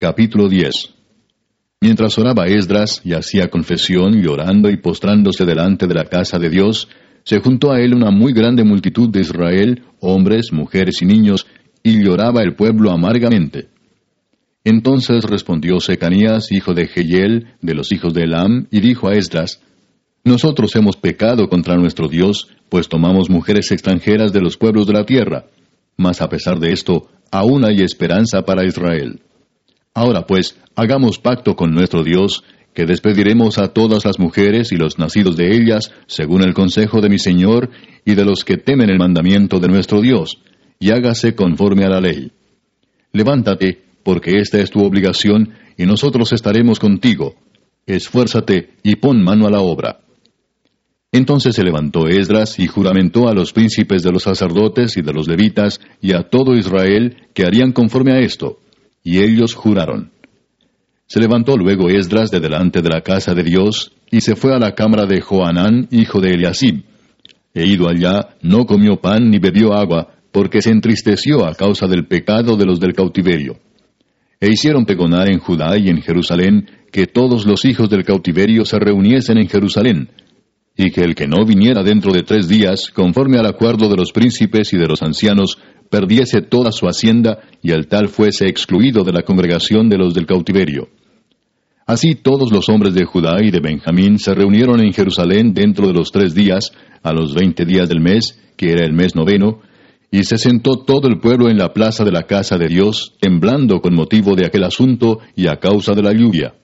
Capítulo 10 Mientras oraba Esdras y hacía confesión, llorando y postrándose delante de la casa de Dios, se juntó a él una muy grande multitud de Israel, hombres, mujeres y niños, y lloraba el pueblo amargamente. Entonces respondió Secanías, hijo de Jehiel, de los hijos de Elam, y dijo a Esdras, Nosotros hemos pecado contra nuestro Dios, pues tomamos mujeres extranjeras de los pueblos de la tierra. Mas a pesar de esto, aún hay esperanza para Israel. Ahora pues, hagamos pacto con nuestro Dios, que despediremos a todas las mujeres y los nacidos de ellas, según el consejo de mi Señor y de los que temen el mandamiento de nuestro Dios, y hágase conforme a la ley. Levántate, porque esta es tu obligación, y nosotros estaremos contigo. Esfuérzate y pon mano a la obra. Entonces se levantó Esdras y juramentó a los príncipes de los sacerdotes y de los levitas y a todo Israel que harían conforme a esto y ellos juraron. Se levantó luego Esdras de delante de la casa de Dios, y se fue a la cámara de Joanán, hijo de Eliasib. E ido allá, no comió pan ni bebió agua, porque se entristeció a causa del pecado de los del cautiverio. E hicieron pegonar en Judá y en Jerusalén que todos los hijos del cautiverio se reuniesen en Jerusalén, y que el que no viniera dentro de tres días, conforme al acuerdo de los príncipes y de los ancianos, perdiese toda su hacienda y el tal fuese excluido de la congregación de los del cautiverio. Así todos los hombres de Judá y de Benjamín se reunieron en Jerusalén dentro de los tres días, a los veinte días del mes, que era el mes noveno, y se sentó todo el pueblo en la plaza de la casa de Dios, temblando con motivo de aquel asunto y a causa de la lluvia.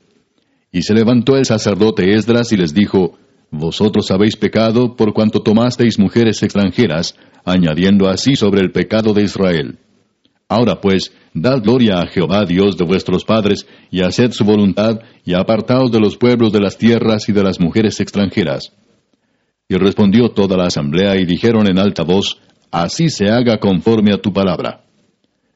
Y se levantó el sacerdote Esdras y les dijo, Vosotros habéis pecado por cuanto tomasteis mujeres extranjeras, añadiendo así sobre el pecado de Israel. Ahora pues, dad gloria a Jehová Dios de vuestros padres, y haced su voluntad, y apartaos de los pueblos de las tierras y de las mujeres extranjeras. Y respondió toda la asamblea y dijeron en alta voz, Así se haga conforme a tu palabra.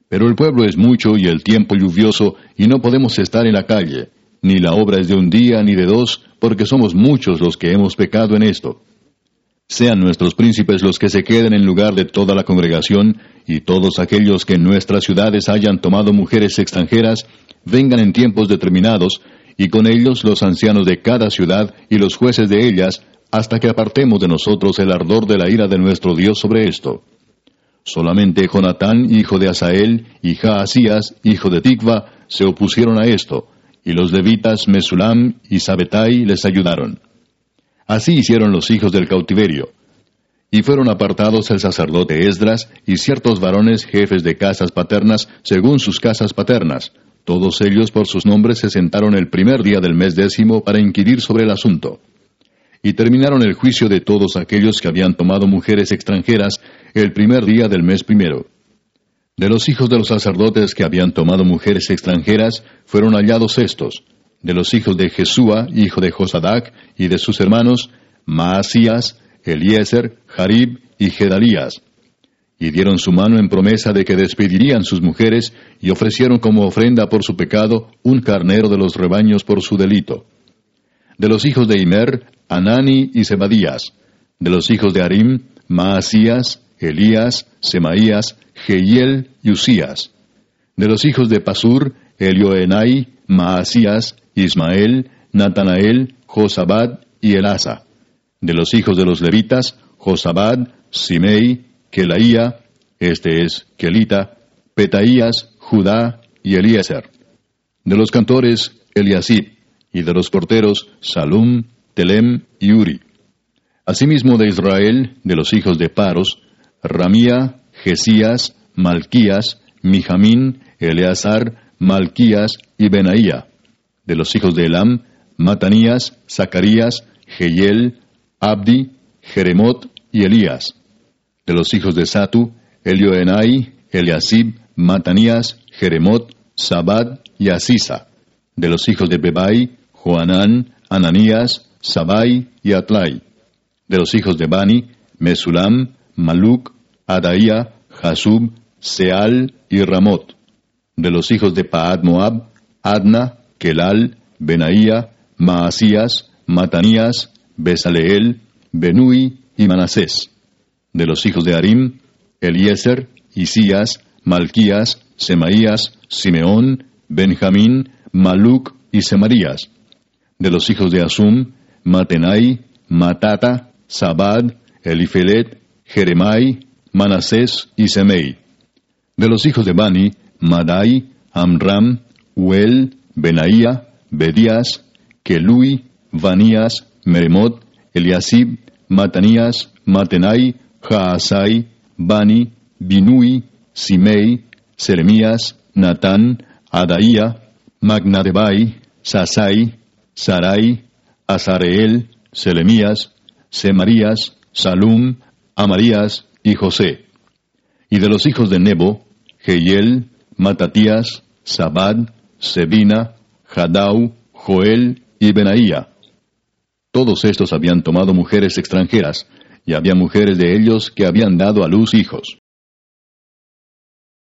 Pero el pueblo es mucho y el tiempo lluvioso, y no podemos estar en la calle, ni la obra es de un día ni de dos, porque somos muchos los que hemos pecado en esto. Sean nuestros príncipes los que se queden en lugar de toda la congregación, y todos aquellos que en nuestras ciudades hayan tomado mujeres extranjeras, vengan en tiempos determinados, y con ellos los ancianos de cada ciudad y los jueces de ellas, hasta que apartemos de nosotros el ardor de la ira de nuestro Dios sobre esto. Solamente Jonatán, hijo de Asael, y Jaasías, hijo de Tikva, se opusieron a esto, y los levitas Mesulam y Sabetai les ayudaron. Así hicieron los hijos del cautiverio. Y fueron apartados el sacerdote Esdras y ciertos varones jefes de casas paternas según sus casas paternas. Todos ellos por sus nombres se sentaron el primer día del mes décimo para inquirir sobre el asunto. Y terminaron el juicio de todos aquellos que habían tomado mujeres extranjeras el primer día del mes primero. De los hijos de los sacerdotes que habían tomado mujeres extranjeras fueron hallados estos, de los hijos de Jesúa, hijo de Josadac, y de sus hermanos, Maasías, Eliezer, Jarib y Gedalías. Y dieron su mano en promesa de que despedirían sus mujeres, y ofrecieron como ofrenda por su pecado un carnero de los rebaños por su delito. De los hijos de Imer, Anani y Zebadías. De los hijos de Arim, Maasías, Elías, Semaías, Jehiel y Usías. De los hijos de Pasur, Elioenai, Maasías, Ismael, Natanael, Josabad y Elasa. De los hijos de los levitas, Josabad, Simei, Kelaía, este es Kelita, Petaías, Judá y Eliezer. De los cantores, Eliasib, y de los porteros, Salum, Telem y Uri. Asimismo de Israel, de los hijos de Paros, Ramía, Jesías, Malquías, Mijamín, Eleazar, Malquías y Benaía de los hijos de Elam, Matanías, Zacarías, Jehiel, Abdi, Jeremot y Elías. De los hijos de Satu, Elioenai, Eliasib, Matanías, Jeremot, Sabad y Asisa. De los hijos de Bebai, Joanán, Ananías, Sabai y Atlai. De los hijos de Bani, Mesulam, Maluk, Adaía, Jasub, Seal y Ramot. De los hijos de Paad Moab, Adna, Kelal, Benaía, Maasías, Matanías, Besaleel, Benui y Manasés. De los hijos de Arim, Eliezer, Isías, Malquías, Semaías, Simeón, Benjamín, Maluc y Semarías. De los hijos de Asum, Matenai, Matata, Sabad, Elifelet, Jeremai, Manasés y Semei. De los hijos de Bani, Madai, Amram, Uel, Benaía, Bedías, Kelui, Vanías, Meremot, Eliasib, Matanías, Matenai, Jaasai, Bani, Binui, Simei, Seremías, Natán, Adaía, Magnadebai, Sasai, Sarai, Azareel, Selemías, Semarías, Salum, Amarías y José. Y de los hijos de Nebo, Jehiel, Matatías, Sabad, Sebina, Hadau, Joel y Benaía. Todos estos habían tomado mujeres extranjeras, y había mujeres de ellos que habían dado a luz hijos.